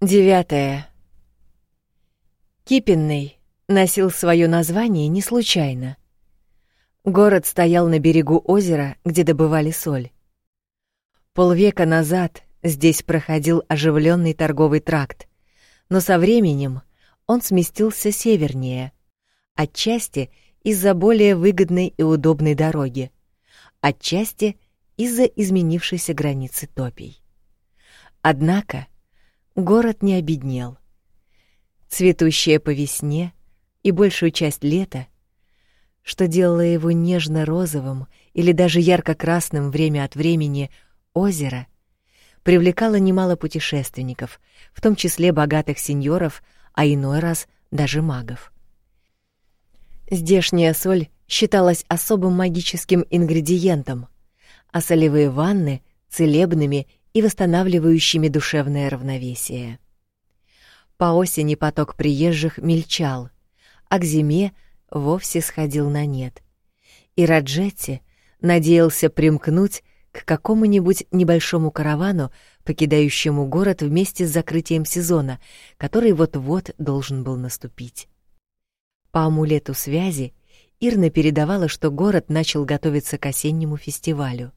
Девятое. Кипенный носил свое название не случайно. Город стоял на берегу озера, где добывали соль. Полвека назад здесь проходил оживленный торговый тракт, но со временем он сместился севернее, отчасти из-за более выгодной и удобной дороги, отчасти из-за изменившейся границы топий. Однако город не обеднел. Цветущее по весне и большую часть лета, что делало его нежно-розовым или даже ярко-красным время от времени, озеро привлекало немало путешественников, в том числе богатых сеньоров, а иной раз даже магов. Здешняя соль считалась особым магическим ингредиентом, а солевые ванны — целебными и восстанавливающими душевное равновесие. По осени поток приезжих мельчал, а к зиме вовсе сходил на нет. И Раджетти надеялся примкнуть к какому-нибудь небольшому каравану, покидающему город вместе с закрытием сезона, который вот-вот должен был наступить. По амулету связи Ирна передавала, что город начал готовиться к осеннему фестивалю.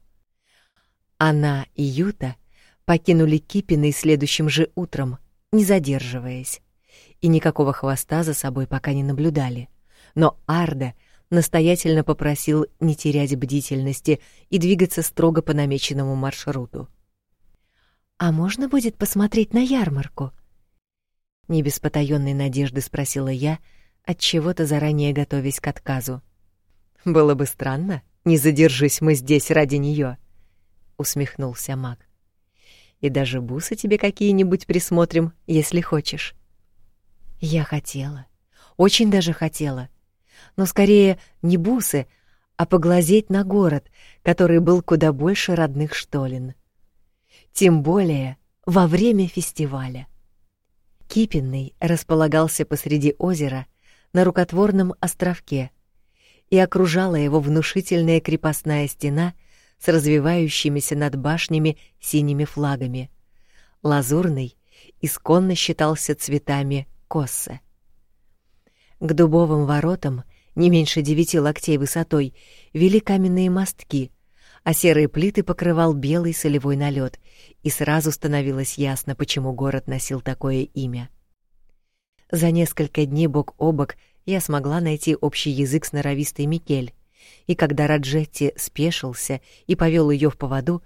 Она и Юта покинули Кипиной следующим же утром, не задерживаясь, и никакого хвоста за собой пока не наблюдали. Но Арда настоятельно попросил не терять бдительности и двигаться строго по намеченному маршруту. «А можно будет посмотреть на ярмарку?» Не без потаённой надежды спросила я, от чего-то заранее готовясь к отказу. «Было бы странно, не задержись мы здесь ради неё», — усмехнулся маг и даже бусы тебе какие-нибудь присмотрим, если хочешь. Я хотела, очень даже хотела. Но скорее не бусы, а поглазеть на город, который был куда больше родных штолен. Тем более во время фестиваля. Кипенный располагался посреди озера на рукотворном островке, и окружала его внушительная крепостная стена с развивающимися над башнями синими флагами. Лазурный исконно считался цветами коссы. К дубовым воротам, не меньше девяти локтей высотой, вели каменные мостки, а серые плиты покрывал белый солевой налет, и сразу становилось ясно, почему город носил такое имя. За несколько дней бок о бок я смогла найти общий язык с норовистой Микель, и когда Раджетти спешился и повел ее в поводу,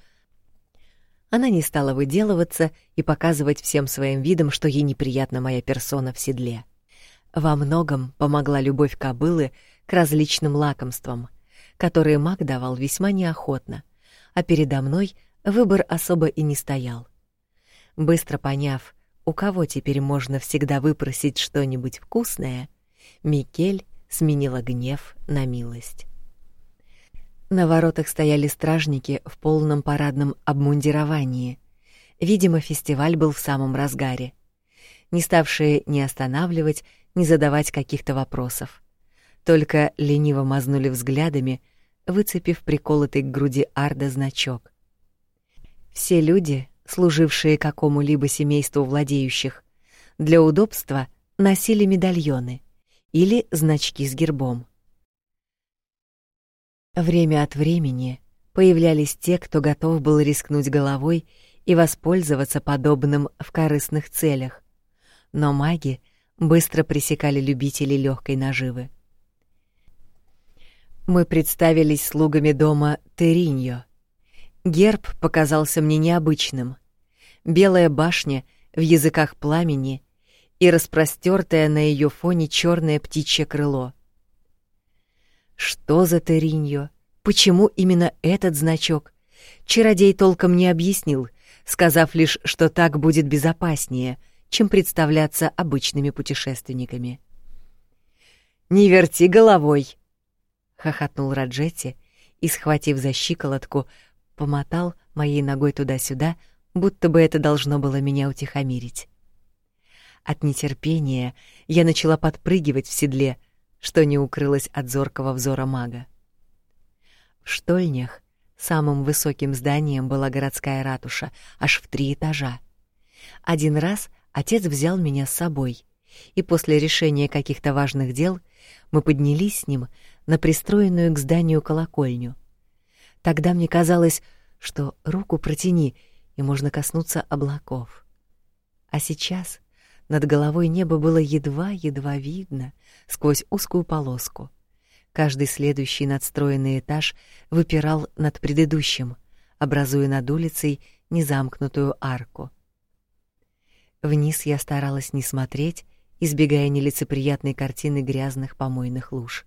она не стала выделываться и показывать всем своим видом, что ей неприятна моя персона в седле. Во многом помогла любовь кобылы к различным лакомствам, которые маг давал весьма неохотно, а передо мной выбор особо и не стоял. Быстро поняв, у кого теперь можно всегда выпросить что-нибудь вкусное, Микель сменила гнев на милость. На воротах стояли стражники в полном парадном обмундировании. Видимо, фестиваль был в самом разгаре. Не ставшие ни останавливать, ни задавать каких-то вопросов. Только лениво мазнули взглядами, выцепив приколотый к груди Арда значок. Все люди, служившие какому-либо семейству владеющих, для удобства носили медальоны или значки с гербом. Время от времени появлялись те, кто готов был рискнуть головой и воспользоваться подобным в корыстных целях. Но маги быстро пресекали любителей легкой наживы. Мы представились слугами дома Териньо. Герб показался мне необычным. Белая башня в языках пламени и распростертое на ее фоне черное птичье крыло — что за Териньо? Почему именно этот значок? Чародей толком не объяснил, сказав лишь, что так будет безопаснее, чем представляться обычными путешественниками. «Не верти головой!» — хохотнул Раджетти и, схватив за щиколотку, помотал моей ногой туда-сюда, будто бы это должно было меня утихомирить. От нетерпения я начала подпрыгивать в седле — что не укрылось от зоркого взора мага. В штольнях самым высоким зданием была городская ратуша, аж в три этажа. Один раз отец взял меня с собой, и после решения каких-то важных дел мы поднялись с ним на пристроенную к зданию колокольню. Тогда мне казалось, что руку протяни, и можно коснуться облаков. А сейчас над головой небо было едва-едва видно сквозь узкую полоску. Каждый следующий надстроенный этаж выпирал над предыдущим, образуя над улицей незамкнутую арку. Вниз я старалась не смотреть, избегая нелицеприятной картины грязных помойных луж.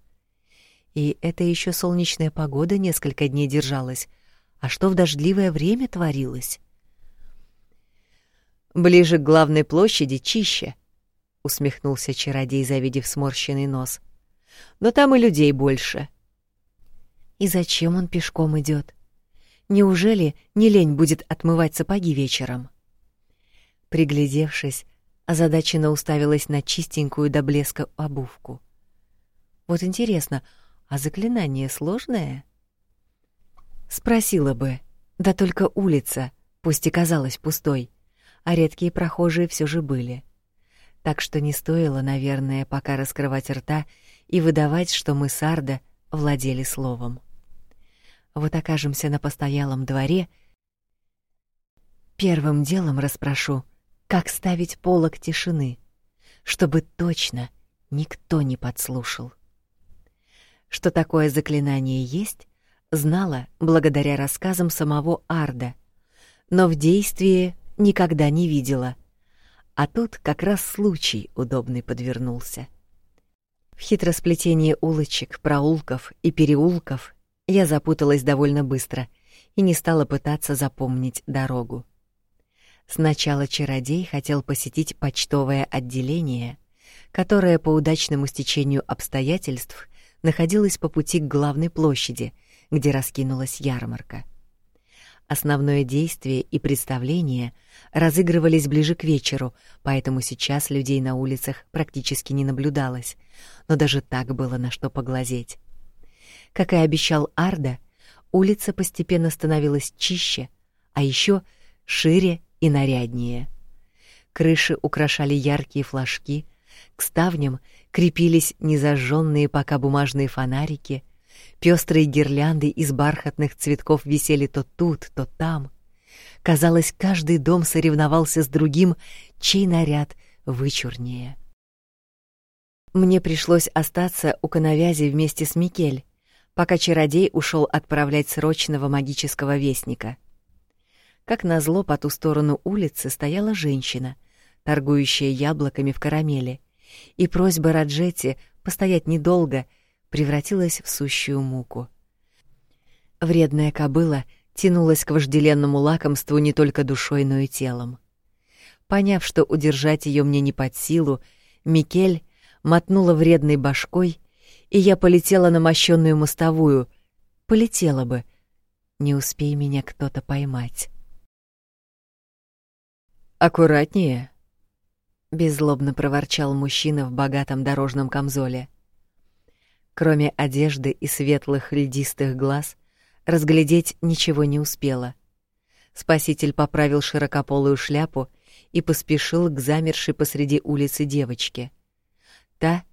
И это еще солнечная погода несколько дней держалась, а что в дождливое время творилось? Ближе к главной площади чище, усмехнулся чародей, завидев сморщенный нос. Но там и людей больше. И зачем он пешком идет? Неужели не лень будет отмывать сапоги вечером? Приглядевшись, озадаченно уставилась на чистенькую до блеска обувку. Вот интересно, а заклинание сложное? Спросила бы. Да только улица, пусть и казалась пустой, а редкие прохожие все же были. Так что не стоило, наверное, пока раскрывать рта и выдавать, что мы с Арда владели словом. Вот окажемся на постоялом дворе, первым делом расспрошу, как ставить полог тишины, чтобы точно никто не подслушал. Что такое заклинание есть, знала благодаря рассказам самого Арда, но в действии никогда не видела. А тут как раз случай удобный подвернулся. В хитросплетении улочек, проулков и переулков я запуталась довольно быстро и не стала пытаться запомнить дорогу. Сначала чародей хотел посетить почтовое отделение, которое по удачному стечению обстоятельств находилось по пути к главной площади, где раскинулась ярмарка. Основное действие и представление разыгрывались ближе к вечеру, поэтому сейчас людей на улицах практически не наблюдалось, но даже так было на что поглазеть. Как и обещал Арда, улица постепенно становилась чище, а еще шире и наряднее. Крыши украшали яркие флажки, к ставням крепились незажженные пока бумажные фонарики, пестрые гирлянды из бархатных цветков висели то тут, то там. Казалось, каждый дом соревновался с другим, чей наряд вычурнее. Мне пришлось остаться у коновязи вместе с Микель, пока чародей ушел отправлять срочного магического вестника — как назло, по ту сторону улицы стояла женщина, торгующая яблоками в карамели, и просьба Раджети постоять недолго превратилась в сущую муку. Вредная кобыла тянулась к вожделенному лакомству не только душой, но и телом. Поняв, что удержать ее мне не под силу, Микель мотнула вредной башкой, и я полетела на мощенную мостовую. Полетела бы, не успей меня кто-то поймать. Аккуратнее, беззлобно проворчал мужчина в богатом дорожном камзоле. Кроме одежды и светлых льдистых глаз, разглядеть ничего не успела. Спаситель поправил широкополую шляпу и поспешил к замершей посреди улицы девочке. Та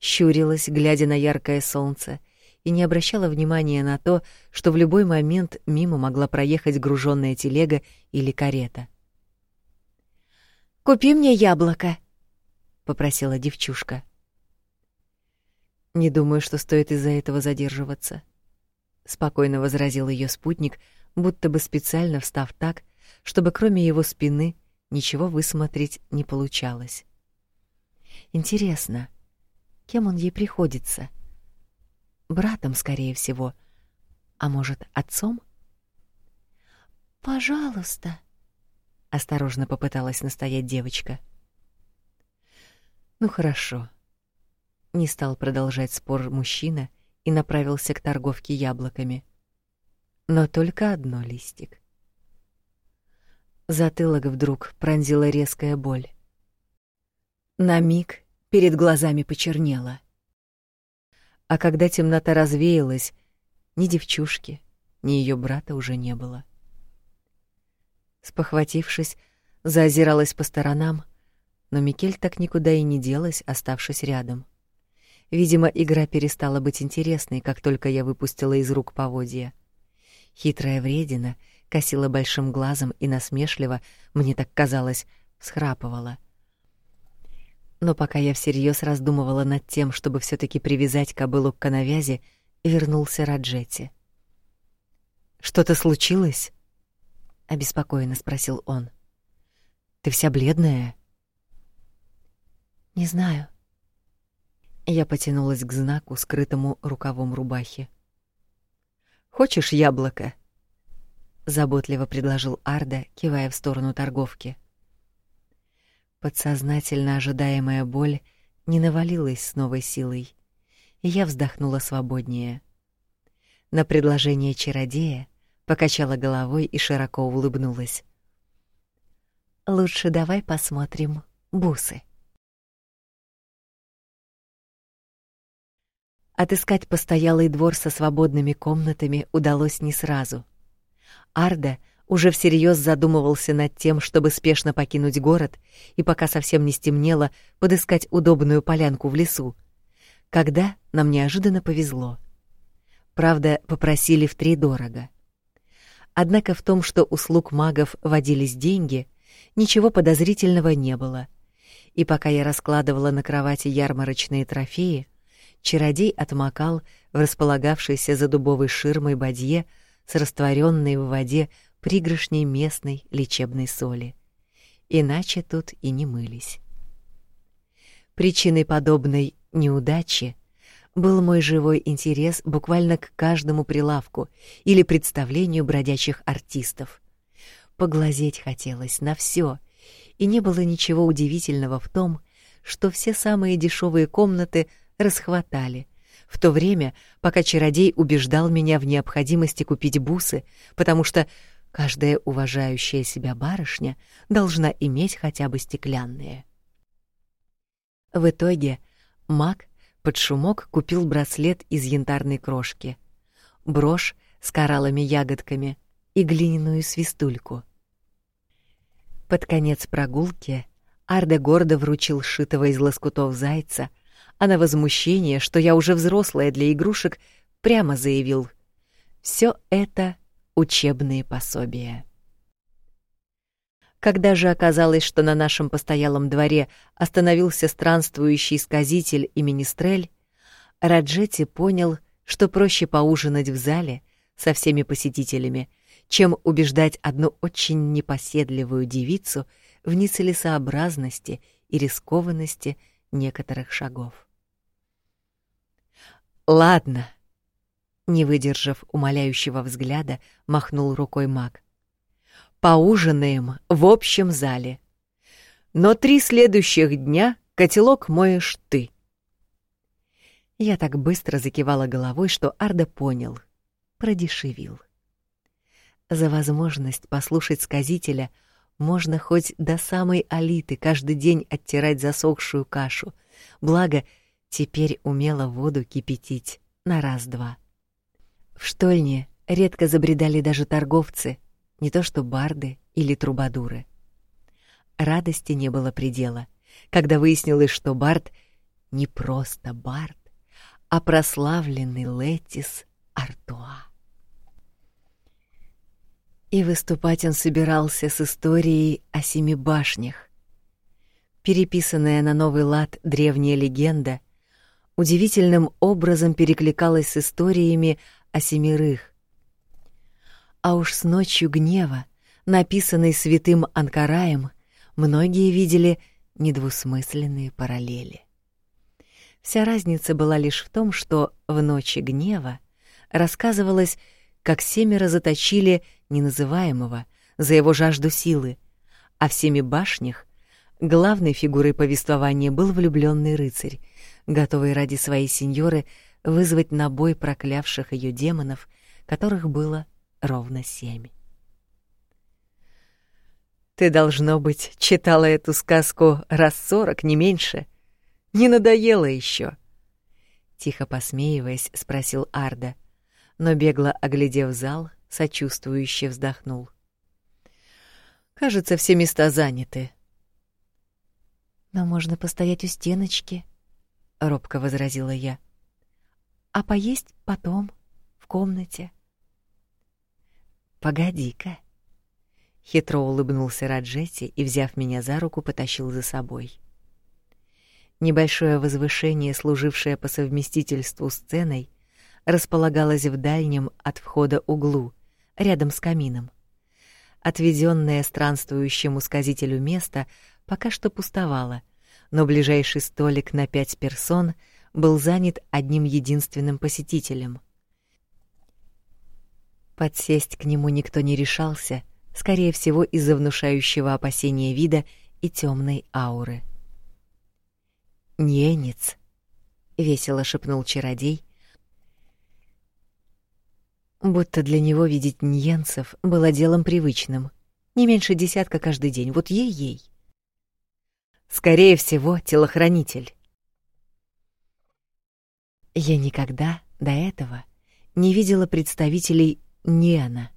щурилась, глядя на яркое солнце, и не обращала внимания на то, что в любой момент мимо могла проехать груженная телега или карета. Купи мне яблоко, попросила девчушка. Не думаю, что стоит из-за этого задерживаться, спокойно возразил ее спутник, будто бы специально встав так, чтобы кроме его спины ничего высмотреть не получалось. Интересно, кем он ей приходится? Братом, скорее всего, а может, отцом? Пожалуйста, осторожно попыталась настоять девочка. Ну хорошо. Не стал продолжать спор мужчина и направился к торговке яблоками. Но только одно листик. Затылок вдруг пронзила резкая боль. На миг перед глазами почернело. А когда темнота развеялась, ни девчушки, ни ее брата уже не было. Спохватившись, заозиралась по сторонам, но Микель так никуда и не делась, оставшись рядом. Видимо, игра перестала быть интересной, как только я выпустила из рук поводья. Хитрая вредина косила большим глазом и насмешливо, мне так казалось, всхрапывала. Но пока я всерьез раздумывала над тем, чтобы все таки привязать кобылу к канавязи, вернулся Раджети. «Что-то случилось?» — обеспокоенно спросил он. «Ты вся бледная?» «Не знаю», я потянулась к знаку, скрытому рукавом рубахи. Хочешь яблоко? заботливо предложил Арда, кивая в сторону торговки. Подсознательно ожидаемая боль не навалилась с новой силой, и я вздохнула свободнее. На предложение чародея покачала головой и широко улыбнулась. Лучше давай посмотрим бусы. Отыскать постоялый двор со свободными комнатами удалось не сразу. Арда уже всерьез задумывался над тем, чтобы спешно покинуть город и пока совсем не стемнело, подыскать удобную полянку в лесу. Когда нам неожиданно повезло. Правда, попросили в три дорого. Однако в том, что услуг магов водились деньги, ничего подозрительного не было. И пока я раскладывала на кровати ярмарочные трофеи, чародей отмокал в располагавшейся за дубовой ширмой бадье с растворенной в воде пригоршней местной лечебной соли. Иначе тут и не мылись. Причиной подобной неудачи был мой живой интерес буквально к каждому прилавку или представлению бродячих артистов. Поглазеть хотелось на все, и не было ничего удивительного в том, что все самые дешевые комнаты расхватали, в то время, пока чародей убеждал меня в необходимости купить бусы, потому что каждая уважающая себя барышня должна иметь хотя бы стеклянные. В итоге маг под шумок купил браслет из янтарной крошки, брошь с кораллами-ягодками и глиняную свистульку. Под конец прогулки Арде гордо вручил сшитого из лоскутов зайца, а на возмущение, что я уже взрослая для игрушек, прямо заявил: "Все это учебные пособия". Когда же оказалось, что на нашем постоялом дворе остановился странствующий сказитель и министрель, Раджети понял, что проще поужинать в зале со всеми посетителями, чем убеждать одну очень непоседливую девицу в нецелесообразности и рискованности некоторых шагов. Ладно. Не выдержав умоляющего взгляда, махнул рукой Мак. Поужинаем в общем зале. Но три следующих дня котелок моешь ты. Я так быстро закивала головой, что Арда понял, продешевил. За возможность послушать сказителя можно хоть до самой Алиты каждый день оттирать засохшую кашу. Благо, теперь умела воду кипятить на раз-два. В штольне редко забредали даже торговцы, не то что барды или трубадуры. Радости не было предела, когда выяснилось, что бард не просто бард, а прославленный Летис Артуа. И выступать он собирался с историей о семи башнях. Переписанная на новый лад древняя легенда удивительным образом перекликалась с историями о семерых. А уж с ночью гнева, написанной святым Анкараем, многие видели недвусмысленные параллели. Вся разница была лишь в том, что в ночи гнева рассказывалось, как семеро заточили неназываемого за его жажду силы, а в семи башнях главной фигурой повествования был влюбленный рыцарь, готовый ради своей сеньоры вызвать на бой проклявших ее демонов, которых было ровно семь. Ты должно быть читала эту сказку раз сорок, не меньше. Не надоело еще? Тихо посмеиваясь, спросил Арда, но бегло оглядев зал, сочувствующе вздохнул. Кажется, все места заняты. Но можно постоять у стеночки, робко возразила я. А поесть потом в комнате. Погоди-ка. Хитро улыбнулся Раджети и, взяв меня за руку, потащил за собой. Небольшое возвышение, служившее по совместительству сценой, располагалось в дальнем от входа углу, рядом с камином. Отведенное странствующему сказителю место пока что пустовало, но ближайший столик на пять персон был занят одним единственным посетителем. Подсесть к нему никто не решался, скорее всего, из-за внушающего опасения вида и темной ауры. «Ненец», — весело шепнул чародей, будто для него видеть ньенцев было делом привычным, не меньше десятка каждый день, вот ей-ей. Скорее всего, телохранитель. Я никогда до этого не видела представителей Ниана.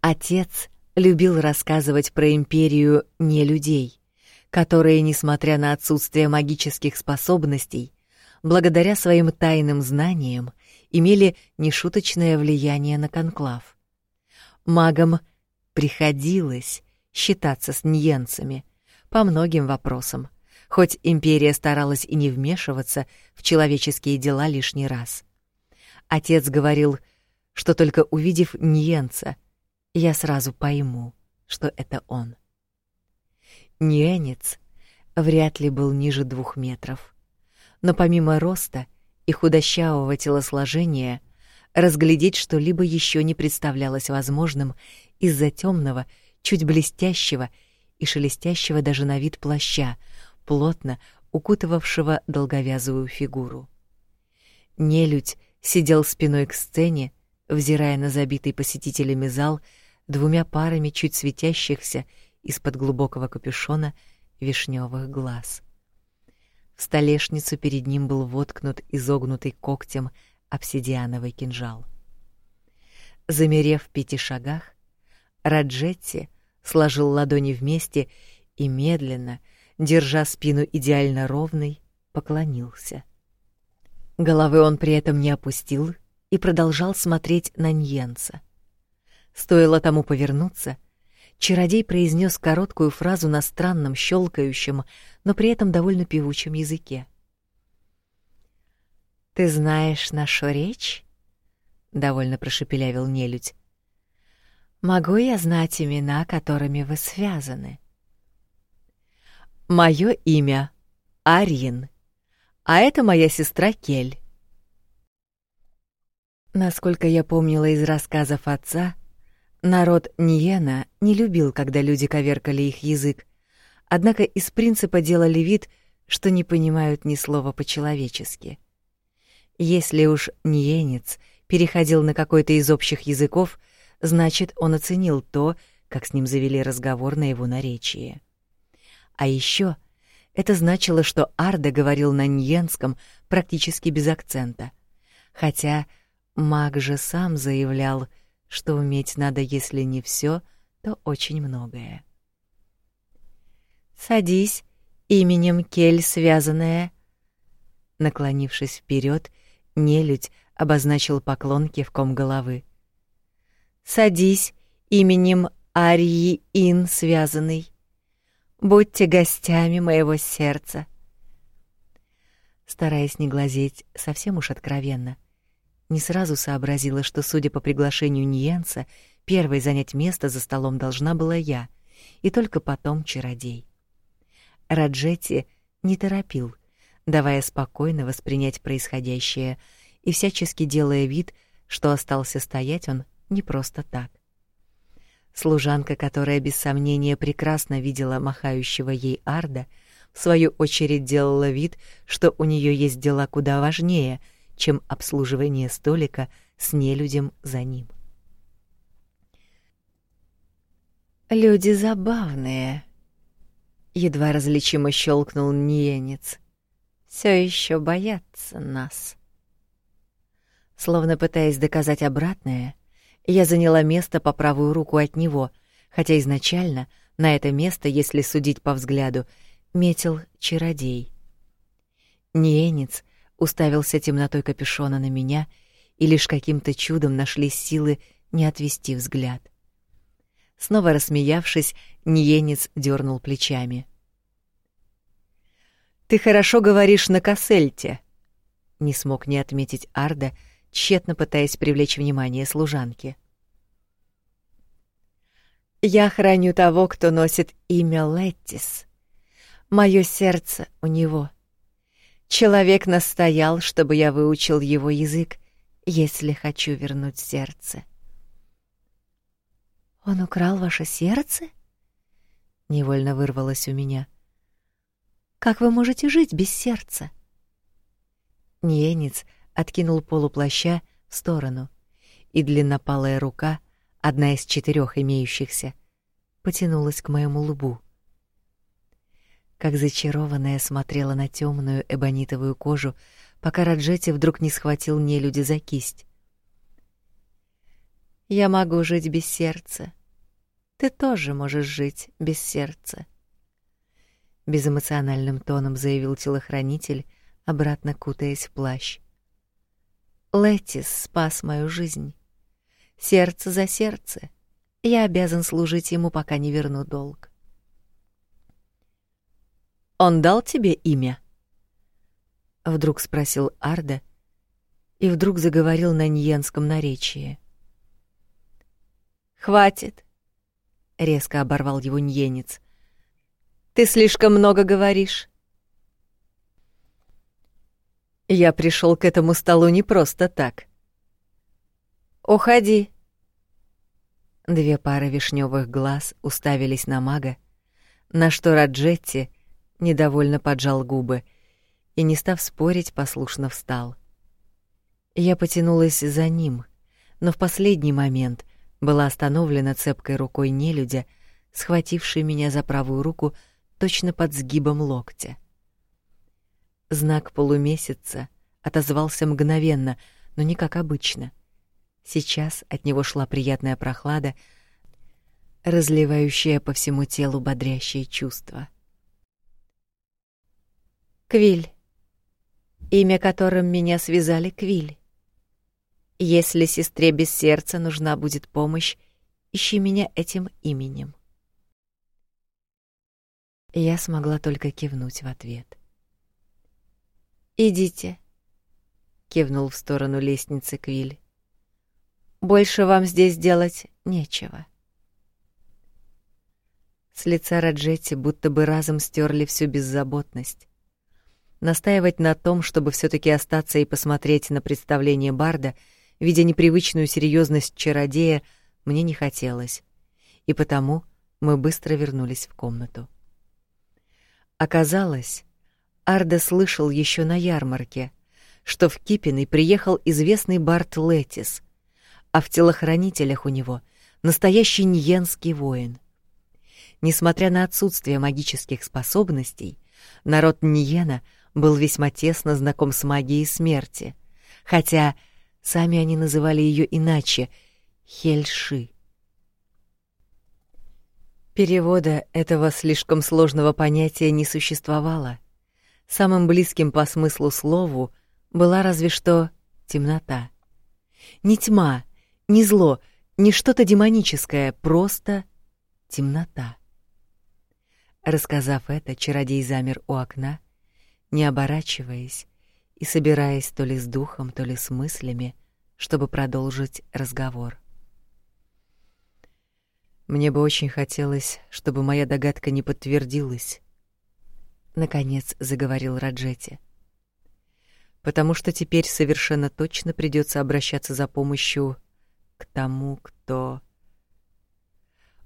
Отец любил рассказывать про империю не людей, которые, несмотря на отсутствие магических способностей, благодаря своим тайным знаниям имели нешуточное влияние на конклав. Магам приходилось считаться с ньенцами по многим вопросам, хоть империя старалась и не вмешиваться в человеческие дела лишний раз. Отец говорил, что только увидев ньенца, я сразу пойму, что это он. Ньенец вряд ли был ниже двух метров, но помимо роста и худощавого телосложения разглядеть что-либо еще не представлялось возможным из-за темного, чуть блестящего и шелестящего даже на вид плаща, плотно укутывавшего долговязую фигуру. Нелюдь сидел спиной к сцене, взирая на забитый посетителями зал двумя парами чуть светящихся из-под глубокого капюшона вишневых глаз. В столешницу перед ним был воткнут изогнутый когтем обсидиановый кинжал. Замерев в пяти шагах, Раджетти сложил ладони вместе и медленно, держа спину идеально ровной, поклонился. Головы он при этом не опустил и продолжал смотреть на Ньенца. Стоило тому повернуться, чародей произнес короткую фразу на странном щелкающем, но при этом довольно певучем языке. Ты знаешь нашу речь? довольно прошепелявил нелюдь. Могу я знать имена, которыми вы связаны? Мое имя Арин, а это моя сестра Кель. Насколько я помнила из рассказов отца, Народ Ниена не любил, когда люди коверкали их язык, однако из принципа делали вид, что не понимают ни слова по-человечески. Если уж ниенец переходил на какой-то из общих языков, значит, он оценил то, как с ним завели разговор на его наречии. А еще это значило, что Арда говорил на ньенском практически без акцента. Хотя маг же сам заявлял, что уметь надо, если не все, то очень многое. Садись, именем Кель связанная. Наклонившись вперед, нелюдь обозначил поклон кивком головы. Садись, именем Арии Ин связанный. Будьте гостями моего сердца. Стараясь не глазеть совсем уж откровенно, не сразу сообразила, что, судя по приглашению Ниенца, первой занять место за столом должна была я, и только потом чародей. Раджетти не торопил, давая спокойно воспринять происходящее и всячески делая вид, что остался стоять он не просто так. Служанка, которая без сомнения прекрасно видела махающего ей Арда, в свою очередь делала вид, что у нее есть дела куда важнее — чем обслуживание столика с нелюдем за ним. Люди забавные. Едва различимо щелкнул Ниенец. Все еще боятся нас. Словно пытаясь доказать обратное, я заняла место по правую руку от него, хотя изначально на это место, если судить по взгляду, метил чародей. Ниенец уставился темнотой капюшона на меня, и лишь каким-то чудом нашли силы не отвести взгляд. Снова рассмеявшись, Ниенец дернул плечами. Ты хорошо говоришь на кассельте, не смог не отметить Арда, тщетно пытаясь привлечь внимание служанки. Я храню того, кто носит имя Леттис. Моё сердце у него. Человек настоял, чтобы я выучил его язык, если хочу вернуть сердце. Он украл ваше сердце? Невольно вырвалось у меня. Как вы можете жить без сердца? Ниенец откинул полуплаща в сторону, и длиннопалая рука, одна из четырех имеющихся, потянулась к моему лбу. Как зачарованная смотрела на темную эбонитовую кожу, пока Раджети вдруг не схватил нелюди за кисть. Я могу жить без сердца. Ты тоже можешь жить без сердца. Безэмоциональным тоном заявил телохранитель, обратно кутаясь в плащ. Летис спас мою жизнь. Сердце за сердце. Я обязан служить ему, пока не верну долг. Он дал тебе имя? Вдруг спросил Арда и вдруг заговорил на ньенском наречии. Хватит, резко оборвал его ньенец. Ты слишком много говоришь. Я пришел к этому столу не просто так. Уходи. Две пары вишневых глаз уставились на мага, на что Раджетти недовольно поджал губы и, не став спорить, послушно встал. Я потянулась за ним, но в последний момент была остановлена цепкой рукой нелюдя, схватившей меня за правую руку точно под сгибом локтя. Знак полумесяца отозвался мгновенно, но не как обычно. Сейчас от него шла приятная прохлада, разливающая по всему телу бодрящие чувства. Квиль. Имя которым меня связали Квиль. Если сестре без сердца нужна будет помощь, ищи меня этим именем. Я смогла только кивнуть в ответ. Идите, кивнул в сторону лестницы Квиль. Больше вам здесь делать нечего. С лица Раджетти будто бы разом стерли всю беззаботность. Настаивать на том, чтобы все таки остаться и посмотреть на представление Барда, видя непривычную серьезность чародея, мне не хотелось. И потому мы быстро вернулись в комнату. Оказалось, Арда слышал еще на ярмарке, что в Кипиной приехал известный Барт Летис, а в телохранителях у него настоящий ньенский воин. Несмотря на отсутствие магических способностей, народ Ньена был весьма тесно знаком с магией смерти, хотя сами они называли ее иначе — Хельши. Перевода этого слишком сложного понятия не существовало. Самым близким по смыслу слову была разве что темнота. Не тьма, не зло, не что-то демоническое, просто темнота. Рассказав это, чародей замер у окна, не оборачиваясь и собираясь то ли с духом, то ли с мыслями, чтобы продолжить разговор. Мне бы очень хотелось, чтобы моя догадка не подтвердилась. Наконец заговорил Раджети. Потому что теперь совершенно точно придется обращаться за помощью к тому, кто...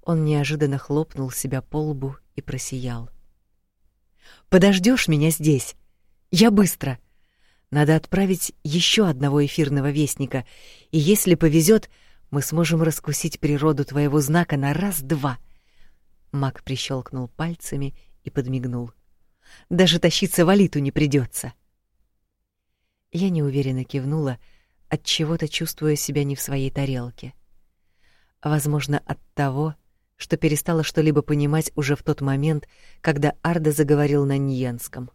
Он неожиданно хлопнул себя по лбу и просиял. Подождешь меня здесь? Я быстро. Надо отправить еще одного эфирного вестника, и если повезет, мы сможем раскусить природу твоего знака на раз-два. Мак прищелкнул пальцами и подмигнул. Даже тащиться в Алиту не придется. Я неуверенно кивнула, от чего-то чувствуя себя не в своей тарелке. Возможно, от того, что перестала что-либо понимать уже в тот момент, когда Арда заговорил на ньенском.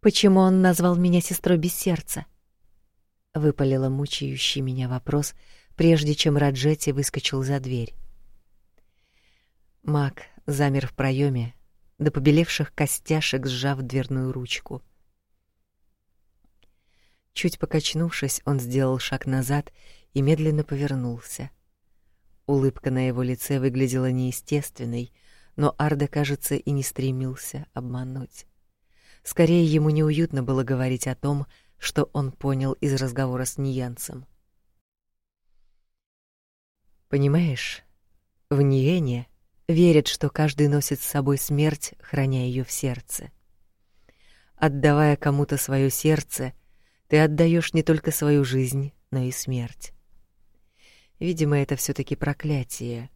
Почему он назвал меня сестрой без сердца? выпалила мучающий меня вопрос, прежде чем Раджети выскочил за дверь. Мак замер в проеме, до побелевших костяшек сжав дверную ручку. Чуть покачнувшись, он сделал шаг назад и медленно повернулся. Улыбка на его лице выглядела неестественной, но Арда, кажется, и не стремился обмануть. Скорее ему неуютно было говорить о том, что он понял из разговора с Ниянцем. Понимаешь, в Ниене верят, что каждый носит с собой смерть, храня ее в сердце. Отдавая кому-то свое сердце, ты отдаешь не только свою жизнь, но и смерть. Видимо, это все таки проклятие.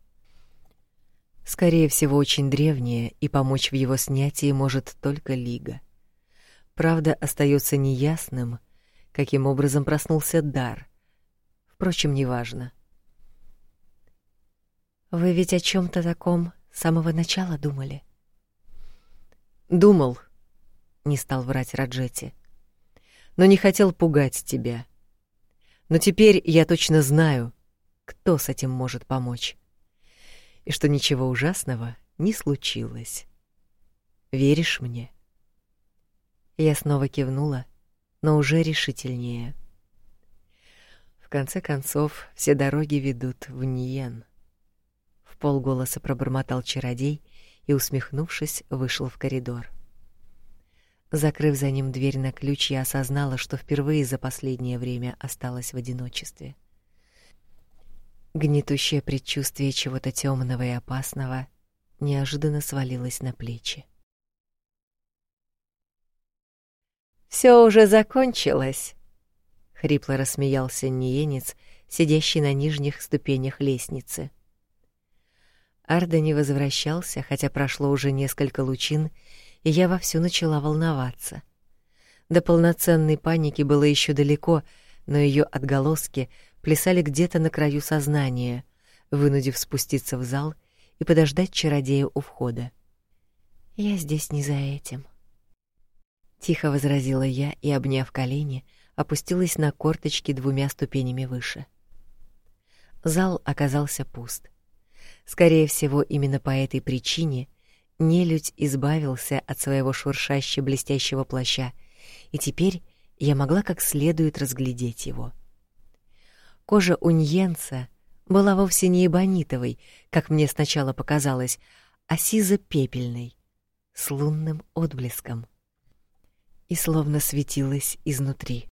Скорее всего, очень древнее, и помочь в его снятии может только Лига. Правда, остается неясным, каким образом проснулся дар. Впрочем, неважно. Вы ведь о чем то таком с самого начала думали? Думал, не стал врать Раджети. Но не хотел пугать тебя. Но теперь я точно знаю, кто с этим может помочь. И что ничего ужасного не случилось. Веришь мне? Я снова кивнула, но уже решительнее. В конце концов, все дороги ведут в Ниен. Полголоса пробормотал чародей и, усмехнувшись, вышел в коридор. Закрыв за ним дверь на ключ, я осознала, что впервые за последнее время осталась в одиночестве. Гнетущее предчувствие чего-то темного и опасного неожиданно свалилось на плечи. Все уже закончилось, хрипло рассмеялся Ниенец, сидящий на нижних ступенях лестницы. Арда не возвращался, хотя прошло уже несколько лучин, и я вовсю начала волноваться. До полноценной паники было еще далеко, но ее отголоски плясали где-то на краю сознания, вынудив спуститься в зал и подождать чародея у входа. Я здесь не за этим тихо возразила я и, обняв колени, опустилась на корточки двумя ступенями выше. Зал оказался пуст. Скорее всего, именно по этой причине нелюдь избавился от своего шуршаще блестящего плаща, и теперь я могла как следует разглядеть его. Кожа уньенца была вовсе не эбонитовой, как мне сначала показалось, а сизо-пепельной, с лунным отблеском и словно светилась изнутри.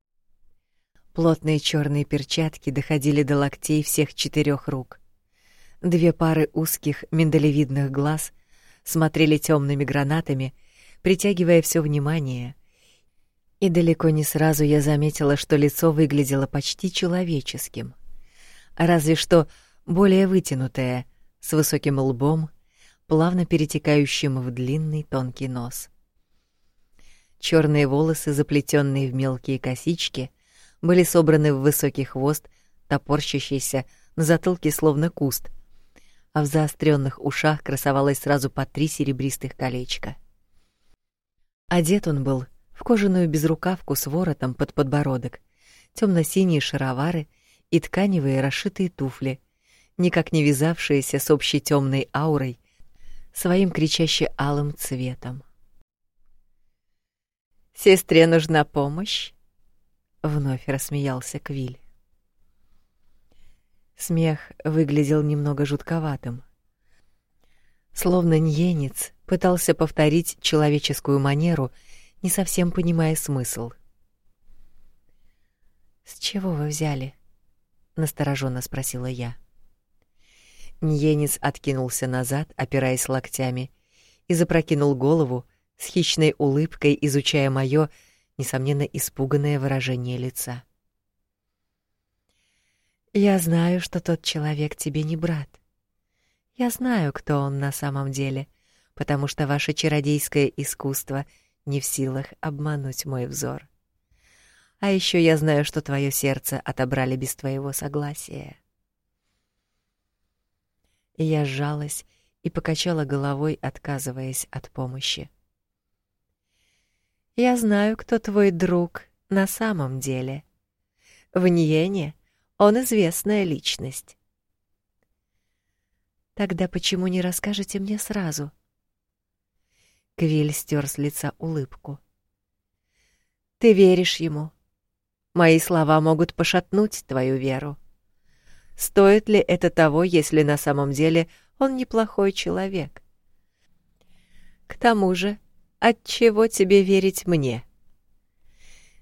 Плотные черные перчатки доходили до локтей всех четырех рук. Две пары узких миндалевидных глаз смотрели темными гранатами, притягивая все внимание. И далеко не сразу я заметила, что лицо выглядело почти человеческим. Разве что более вытянутое, с высоким лбом, плавно перетекающим в длинный тонкий нос. Черные волосы, заплетенные в мелкие косички, были собраны в высокий хвост, топорщащийся на затылке словно куст, а в заостренных ушах красовалось сразу по три серебристых колечка. Одет он был в кожаную безрукавку с воротом под подбородок, темно-синие шаровары и тканевые расшитые туфли, никак не вязавшиеся с общей темной аурой, своим кричаще алым цветом. Сестре нужна помощь? Вновь рассмеялся Квиль. Смех выглядел немного жутковатым. Словно ньенец пытался повторить человеческую манеру, не совсем понимая смысл. С чего вы взяли? настороженно спросила я. Ньенец откинулся назад, опираясь локтями, и запрокинул голову, с хищной улыбкой изучая моё, несомненно, испуганное выражение лица. Я знаю, что тот человек тебе не брат. Я знаю, кто он на самом деле, потому что ваше чародейское искусство не в силах обмануть мой взор. А ещё я знаю, что твоё сердце отобрали без твоего согласия. Я сжалась и покачала головой, отказываясь от помощи. Я знаю, кто твой друг на самом деле. В Ньене он известная личность. Тогда почему не расскажете мне сразу? Квиль стер с лица улыбку. Ты веришь ему. Мои слова могут пошатнуть твою веру. Стоит ли это того, если на самом деле он неплохой человек? К тому же, от чего тебе верить мне?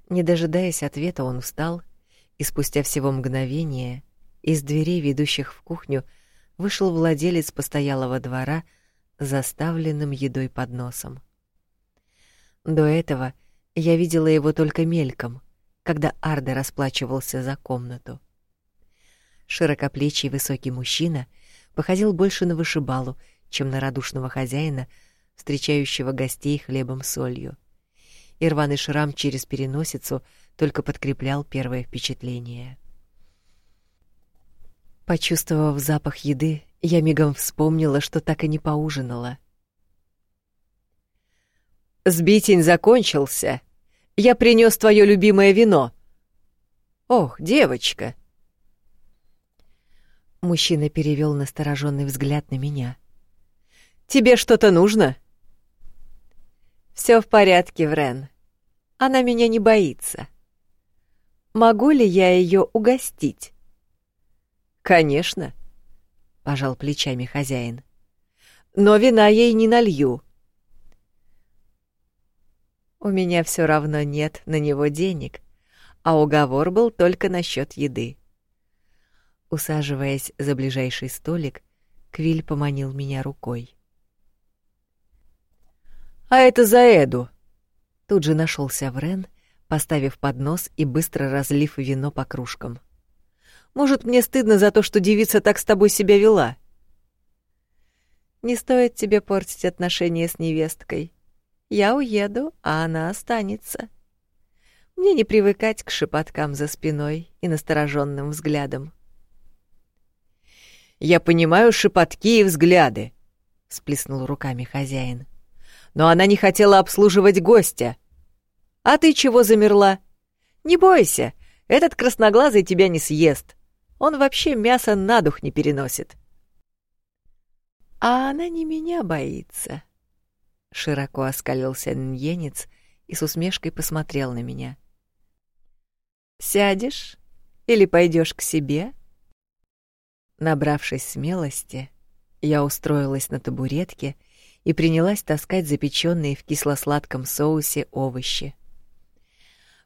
Не дожидаясь ответа, он встал и спустя всего мгновение из дверей, ведущих в кухню, вышел владелец постоялого двора, заставленным едой подносом. До этого я видела его только мельком, когда Арда расплачивался за комнату. Широкоплечий высокий мужчина походил больше на вышибалу, чем на радушного хозяина, встречающего гостей хлебом солью. И рваный шрам через переносицу только подкреплял первое впечатление. Почувствовав запах еды, я мигом вспомнила, что так и не поужинала. Сбитень закончился. Я принес твое любимое вино. Ох, девочка. Мужчина перевел настороженный взгляд на меня. Тебе что-то нужно? Все в порядке, Врен. Она меня не боится. Могу ли я ее угостить? Конечно, пожал плечами хозяин. Но вина ей не налью. У меня все равно нет на него денег, а уговор был только насчет еды. Усаживаясь за ближайший столик, Квиль поманил меня рукой. А это за Эду. Тут же нашелся Врен, поставив поднос и быстро разлив вино по кружкам. Может, мне стыдно за то, что девица так с тобой себя вела? Не стоит тебе портить отношения с невесткой. Я уеду, а она останется. Мне не привыкать к шепоткам за спиной и настороженным взглядам. Я понимаю шепотки и взгляды, сплеснул руками хозяин. Но она не хотела обслуживать гостя. А ты чего замерла? Не бойся, этот красноглазый тебя не съест. Он вообще мясо на дух не переносит. А она не меня боится. Широко оскалился ньенец и с усмешкой посмотрел на меня. Сядешь или пойдешь к себе? Набравшись смелости, я устроилась на табуретке и принялась таскать запеченные в кисло-сладком соусе овощи.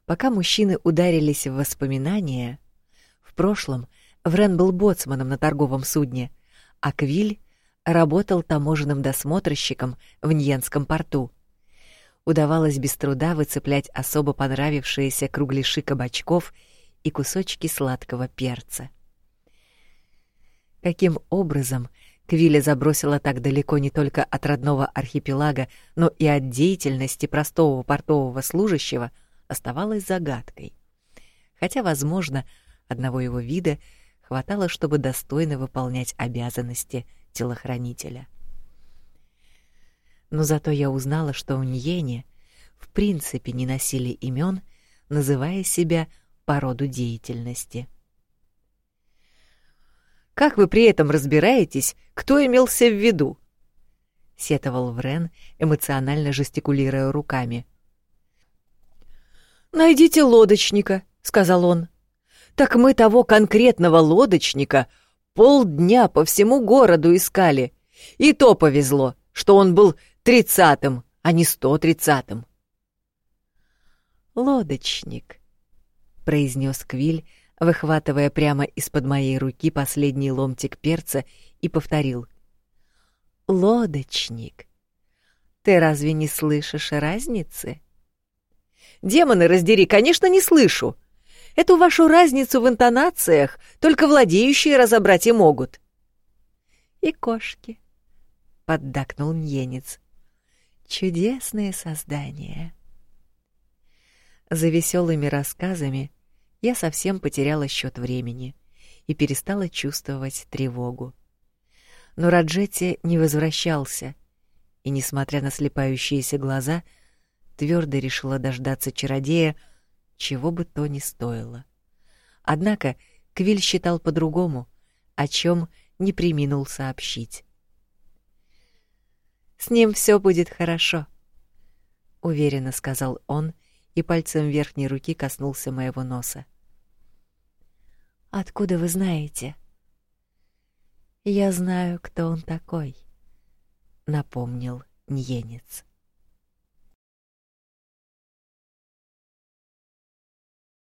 Пока мужчины ударились в воспоминания, в прошлом Врен был боцманом на торговом судне, а Квиль работал таможенным досмотрщиком в Ньенском порту. Удавалось без труда выцеплять особо понравившиеся кругляши кабачков и кусочки сладкого перца. Каким образом Квиля забросила так далеко не только от родного архипелага, но и от деятельности простого портового служащего, оставалось загадкой. Хотя, возможно, одного его вида — хватало, чтобы достойно выполнять обязанности телохранителя. Но зато я узнала, что в Ньене в принципе не носили имен, называя себя по роду деятельности. Как вы при этом разбираетесь, кто имелся в виду? сетовал Врен, эмоционально жестикулируя руками. Найдите лодочника, сказал он. Так мы того конкретного лодочника полдня по всему городу искали. И то повезло, что он был тридцатым, а не сто тридцатым. «Лодочник», — произнес Квиль, выхватывая прямо из-под моей руки последний ломтик перца и повторил. «Лодочник. Ты разве не слышишь разницы?» «Демоны раздери, конечно, не слышу!» Эту вашу разницу в интонациях только владеющие разобрать и могут. И кошки, поддакнул Ньенец. Чудесные создания. За веселыми рассказами я совсем потеряла счет времени и перестала чувствовать тревогу. Но Раджетти не возвращался, и, несмотря на слепающиеся глаза, твердо решила дождаться чародея, чего бы то ни стоило. Однако Квиль считал по-другому, о чем не преминул сообщить. «С ним все будет хорошо», — уверенно сказал он и пальцем верхней руки коснулся моего носа. «Откуда вы знаете?» «Я знаю, кто он такой», — напомнил Ньенец.